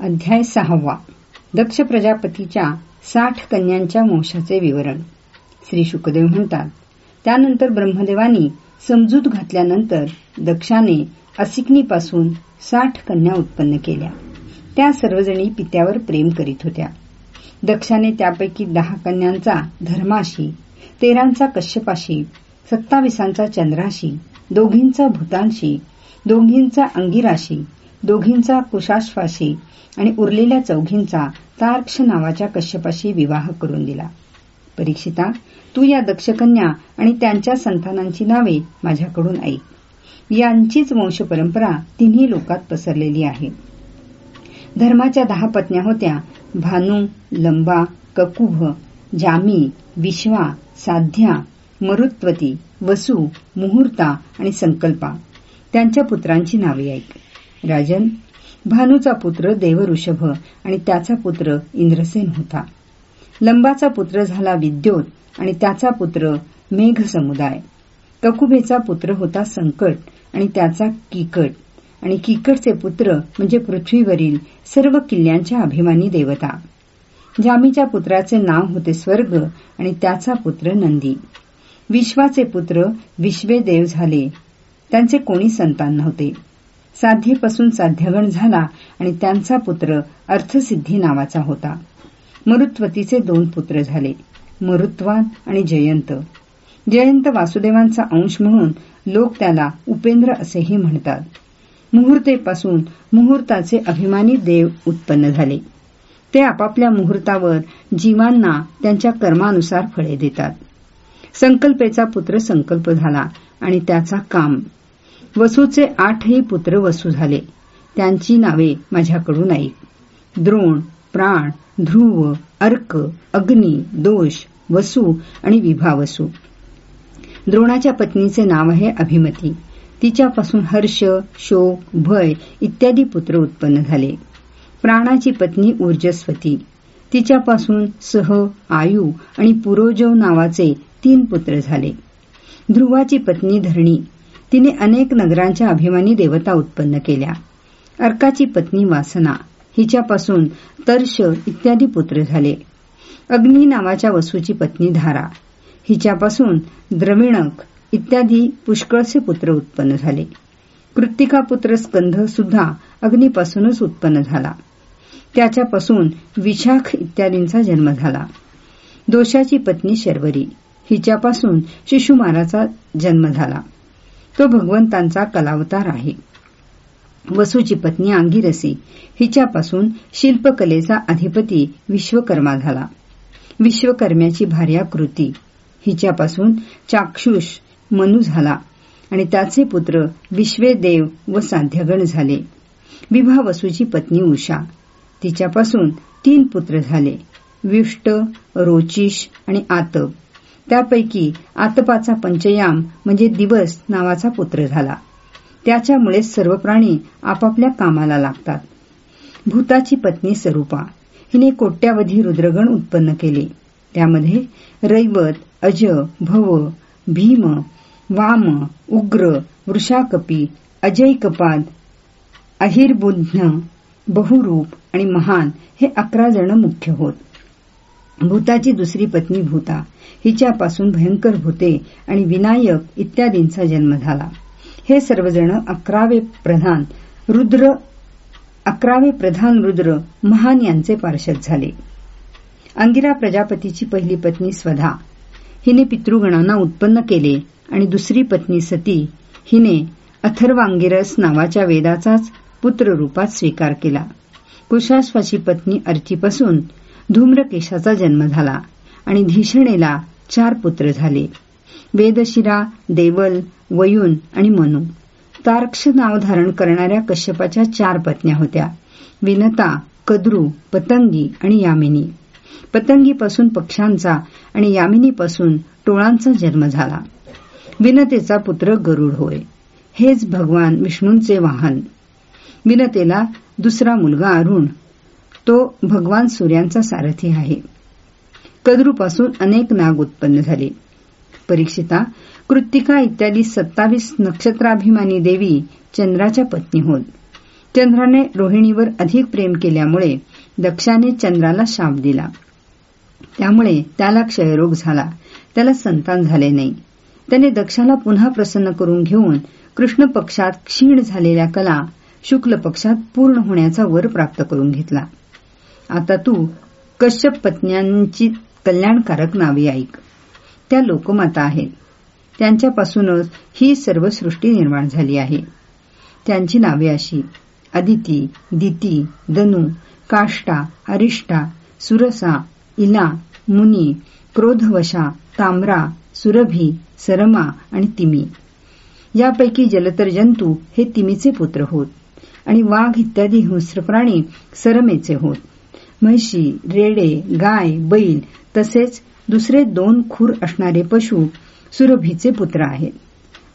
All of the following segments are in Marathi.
अध्याय सहावा. दक्ष प्रजापतीच्या साठ कन्यांच्या वंशाचे विवरण. श्री शुकदेव म्हणतात त्यानंतर ब्रह्मदेवानी समजूत घातल्यानंतर दक्षाने असिकनीपासून साठ कन्या उत्पन्न केल्या. त्या सर्वजणी पित्यावर प्रेम करीत होत्या. दक्षाने त्यापैकी दहा कन्यांचा धर्माशी तेरांचा कश्यपाशी सत्तावीसांचा चंद्राशी दोघींचा भूतांशी दोघींचा अंगिराशी दोघींचा कुशाश्वाशी आणि उरलेल्या चौघींचा तार्क्ष नावाच्या कश्यपाशी विवाह करून दिला. परीक्षिता तू या दक्षकन्या आणि त्यांच्या संतानांची नावे माझ्याकडून ऐक. यांचीच वंश परंपरा तिन्ही लोकात पसरलेली आहे. धर्माच्या दहा पत्न्या होत्या भानू लंबा ककुभ जामी विश्वा साध्या मरुत्वती वसु मुहूर्ता आणि संकल्पा. त्यांच्या पुत्रांची नावे ऐक. राजन भानूचा पुत्र देवऋषभ आणि त्याचा पुत्र इंद्रसेन होता. लंबाचा पुत्र झाला विद्योत आणि त्याचा पुत्र मेघ समुदाय. ककुबेचा पुत्र होता संकट आणि त्याचा किकट. आणि किकटचे पुत्र म्हणजे पृथ्वीवरील सर्व किल्ल्यांच्या अभिमानी देवता. जामीच्या पुत्राचे नाव होते स्वर्ग आणि त्याचा पुत्र नंदी. विश्वाचे पुत्र विश्वेदेव झाले. त्यांचे कोणी संतान नव्हते. साध्येपासून साध्यगण झाला आणि त्यांचा पुत्र अर्थसिद्धी नावाचा होता. मरुत्वतीचे दोन पुत्र झाले मरुत्वान आणि जयंत. जयंत वासुदेवांचा अंश म्हणून लोक त्याला उपेंद्र असेही म्हणतात. मुहूर्तेपासून मुहूर्ताचे अभिमानी देव उत्पन्न झाले. ते आपापल्या मुहूर्तावर जीवांना त्यांच्या कर्मानुसार फळे देतात. संकल्पेचा पुत्र संकल्प झाला आणि त्याचा काम वसूचे आठही पुत्र वसू झाले. त्यांची नावे माझ्याकडून ऐक द्रोण प्राण ध्रुव अर्क अग्नी दोष वसू आणि विभावसू. द्रोणाच्या पत्नीचे नाव आहे अभिमती. तिच्यापासून हर्ष शोक भय इत्यादी पुत्र उत्पन्न झाले. प्राणाची पत्नी ऊर्जस्वती. तिच्यापासून सह आयु आणि पुरोजव नावाचे तीन पुत्र झाले. ध्रुवाची पत्नी धरणी. तिने अनेक नगरांच्या अभिमानी देवता उत्पन्न केल्या. अर्काची पत्नी वासना हिच्यापासून तर्श इत्यादी पुत्र झाले. अग्नी नावाच्या वसूची पत्नी धारा हिच्यापासून द्रविणक इत्यादी पुष्कळचे पुत्र उत्पन्न झाले. कृत्तिका पुत्र स्कंध सुद्धा अग्नीपासूनच उत्पन्न झाला. त्याच्यापासून विशाख इत्यादींचा जन्म झाला. दोषाची पत्नी शर्वरी हिच्यापासून शिशुमाराचा जन्म झाला. तो भगवंतांचा कलावतार आहे. वसूची पत्नी अंगिरसी हिच्यापासून शिल्पकलेचा अधिपती विश्वकर्मा झाला. विश्वकर्म्याची भार्या कृती. हिच्यापासून चाक्षुष मनू झाला आणि त्याचे पुत्र विश्वेदेव व साध्यगण झाले. विभा वसूची पत्नी उषा. तिच्यापासून तीन पुत्र झाले. विष्ट रोचिश आणि आतप. त्यापैकी आतपाचा पंचयाम म्हणजे दिवस नावाचा पुत्र झाला. त्याच्यामुळे सर्व प्राणी आपापल्या कामाला लागतात. भूताची पत्नी स्वरूपा हिने कोट्यावधी रुद्रगण उत्पन्न केले. त्यामध्ये रैवत अज भव भीम वाम उग्र वृषाकपी अजयकपाद अहिरबुध्न बहुरूप आणि महान हे अकरा जण मुख्य होत. भूताची दुसरी पत्नी भूता. हिच्यापासून भयंकर भूते आणि विनायक इत्यादींचा जन्म झाला. हे सर्वजण अकरावे प्रधान रुद्र अकरावे प्रधान रुद्र महान यांचे पार्षद झाले. अंगिरा प्रजापतीची पहिली पत्नी स्वधा. हिने पितृगणांना उत्पन्न केले आणि दुसरी पत्नी सती. हिने अथर्वांगिरस नावाच्या वेदाचाच पुत्ररूपात स्वीकार केला. कुशाश्वाची पत्नी अर्चीपासून धूम्रकेशाचा जन्म झाला आणि धीषणेला चार पुत्र झाले. वेदशिरा देवल वयुन आणि मनु. तारक्ष नाव धारण करणाऱ्या कश्यपाच्या चार पत्न्या होत्या. विनता कद्रू पतंगी आणि यामिनी. पतंगीपासून पक्ष्यांचा आणि यामिनीपासून टोळांचा जन्म झाला. विनतेचा पुत्र गरुड होय. हेच भगवान विष्णूंचे वाहन. विनतेला दुसरा मुलगा अरुण तो भगवान सूर्यांचा सारथी आहे. कद्रूपासून अनेक नाग उत्पन्न झाले. परीक्षिता कृत्तिका इत्यादी सत्तावीस नक्षत्राभिमानी देवी चंद्राच्या पत्नी होत. चंद्राने रोहिणीवर अधिक प्रेम केल्यामुळे दक्षाने चंद्राला शाप दिला. त्यामुळे त्याला क्षयरोग झाला. त्याला संतान झाले नाही. त्याने दक्षाला पुन्हा प्रसन्न करून घेऊन कृष्ण पक्षात क्षीण झालेल्या कला शुक्ल पक्षात पूर्ण होण्याचा वर प्राप्त करून घेतला. आता तू कश्यप पत्न्यांची कल्याणकारक नावे ऐक. त्या लोकमाता आहेत. त्यांच्यापासूनच ही सर्व सृष्टी निर्माण झाली आहे. त्यांची नावे अशी अदिती दिती दनू काष्टा अरिष्टा सुरसा इला मुनी क्रोधवशा ताम्रा सुरभी सरमा आणि तिमी. यापैकी जलतर जंतू हे तिमीचे पुत्र होत आणि वाघ इत्यादी हिंस्र प्राणी सरमेचे होत. म्हशी रेडे गाय बैल तसेच दुसरे दोन खूर असणारे पशु सुरभीचे पुत्र आहेत.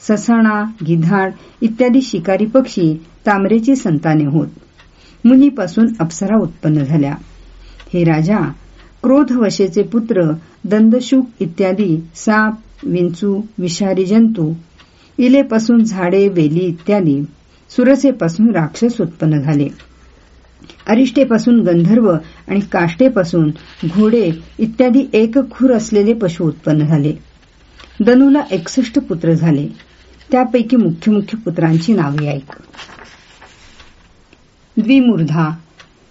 ससाणा गिधाड इत्यादी शिकारी पक्षी तांबरेची संताने होत. मुनीपासून अप्सरा उत्पन्न झाल्या. हे राजा क्रोधवशेचे पुत्र दंदशुक इत्यादी साप विंचू विषारी जंतू इलेपासून झाडे वेली इत्यादी सुरसेपासून राक्षस उत्पन्न झाले. अरिष्टेपासून गंधर्व आणि काष्टेपासून घोडे इत्यादी एक खूर असलेले पशु उत्पन्न झाले. दनूला एकसष्ट पुत्र झाले. त्यापैकी मुख्य मुख्य पुत्रांची नावे ऐक. द्विमूर्धा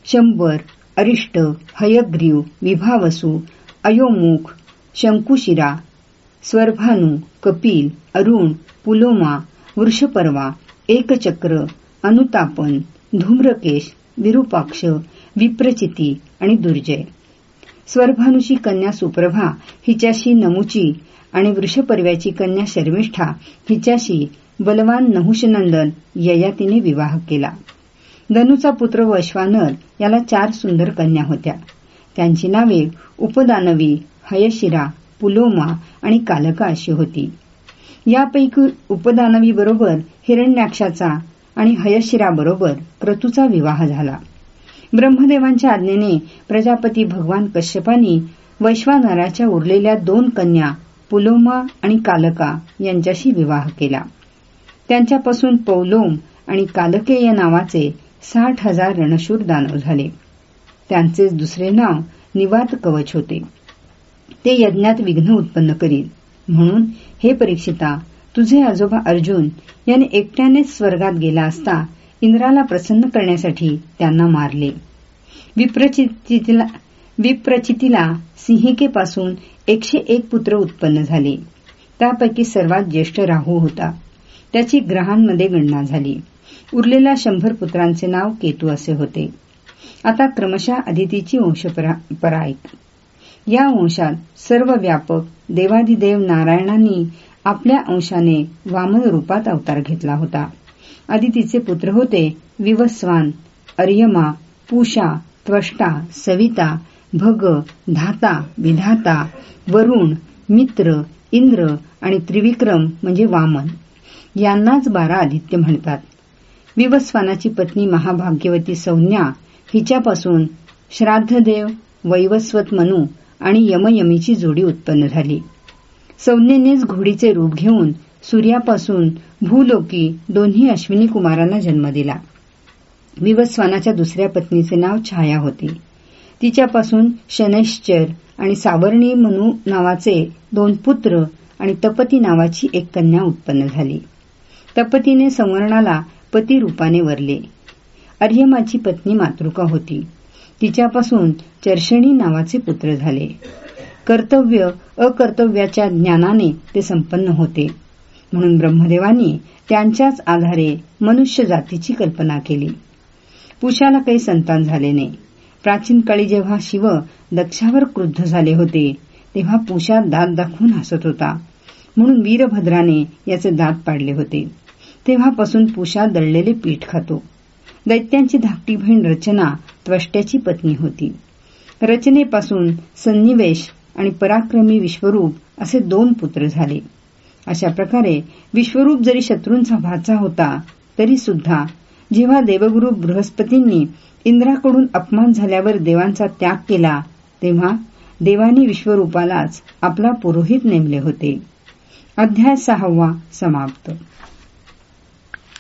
शंबर अरिष्ट हयग्रीव विभावसू अयोमुख शंकुशिरा स्वर्भानु कपिल अरुण पुलोमा वृषपर्वा एकचक्र अनुतापन धूम्रकेश विरूपाक्ष विप्रचिती आणि दुर्जय. स्वर्भानुषी कन्या सुप्रभा हिच्याशी नमुची आणि वृषपर्व्याची कन्या शर्मिष्ठा हिच्याशी बलवान नहुषनंदन ययातीने विवाह केला. दनुचा पुत्र वश्वानर याला चार सुंदर कन्या होत्या. त्यांची नावे उपदानवी हयशिरा पुलोमा आणि कालका अशी होती. यापैकी उपदानवीबरोबर हिरण्याक्षाचा आणि हयशिराबरोबर क्रतूचा विवाह झाला. ब्रह्मदेवांच्या आज्ञेने प्रजापती भगवान कश्यपानी वैश्वानराच्या उरलेल्या दोन कन्या पुलोमा आणि कालका यांच्याशी विवाह केला. त्यांच्यापासून पौलोम आणि कालकेय नावाचे साठ हजार रणशूर दानव झाले. त्यांचे दुसरे नाव निवात कवच होते. ते यज्ञात विघ्न उत्पन्न करीत म्हणून हे परीक्षिता तुझे आजोबा अर्जुन यांनी एकट्यानेच स्वर्गात गेला असता इंद्राला प्रसन्न करण्यासाठी त्यांना मारले. विप्रचितीला विप्रचितीला सिंहिकेपासून एकशे एक पुत्र उत्पन्न झाले. त्यापैकी सर्वात ज्येष्ठ राहू होता. त्याची ग्रहांमध्ये गणना झाली. उरलेल्या शंभर पुत्रांचे नाव केतू असे होते. आता क्रमशः अदितीची वंशपरा या वंशात सर्व व्यापक देवाधिदेव नारायणांनी आपल्या अंशाने वामन रूपात अवतार घेतला होता. अदितीचे पुत्र होते विवस्वान अर्यमा पूषा त्वष्टा सविता भग धाता विधाता वरुण मित्र इंद्र आणि त्रिविक्रम म्हणजे वामन. यांनाच बारा आदित्य म्हणतात. विवस्वानाची पत्नी महाभाग्यवती सौन्या हिच्यापासून श्राद्धदेव वैवस्वत मनू आणि यमयमीची जोडी उत्पन्न झाली. सौन्येनेच घोडीचे रूप घेऊन सूर्यापासून भूलोकी दोन्ही अश्विनी कुमारांना जन्म दिला. विवस्वानाच्या दुसऱ्या पत्नीचे नाव छाया होते. तिच्यापासून शनैश्चर आणि सावर्णी मनू नावाचे दोन पुत्र आणि तपती नावाची एक कन्या उत्पन्न झाली. तपतीने संवर्णाला पती रूपाने वरले. अर्यमाची पत्नी मातृका होती. तिच्यापासून चर्षणी नावाचे पुत्र झाले. कर्तव्य अकर्तव्याच्या ज्ञानाने ते संपन्न होते. म्हणून ब्रह्मदेवानी त्यांच्याच आधारे मनुष्य जातीची कल्पना केली. पुषाला काही संतान झाले नाही. प्राचीन काळी जेव्हा शिव दक्षावर क्रुद्ध झाले होते तेव्हा पुषा दात दाखवून हसत होता. म्हणून वीरभद्राने याचे दात पाडले होते. तेव्हापासून पुषा दळलेले पीठ खातो. दैत्यांची धाकटी बहीण रचना त्वष्ट्याची पत्नी होती. रचनेपासून सन्निवेश आणि पराक्रमी विश्वरूप असे दोन पुत्र झाले. अशा प्रकारे विश्वरूप जरी शत्रूंचा भाचा होता तरी सुद्धा जेव्हा देवगुरु बृहस्पतींनी इंद्राकडून अपमान झाल्यावर देवांचा त्याग केला तेव्हा देवानी विश्वरूपालाच आपला पुरोहित नेमले होते. अध्याय सहावा समाप्त.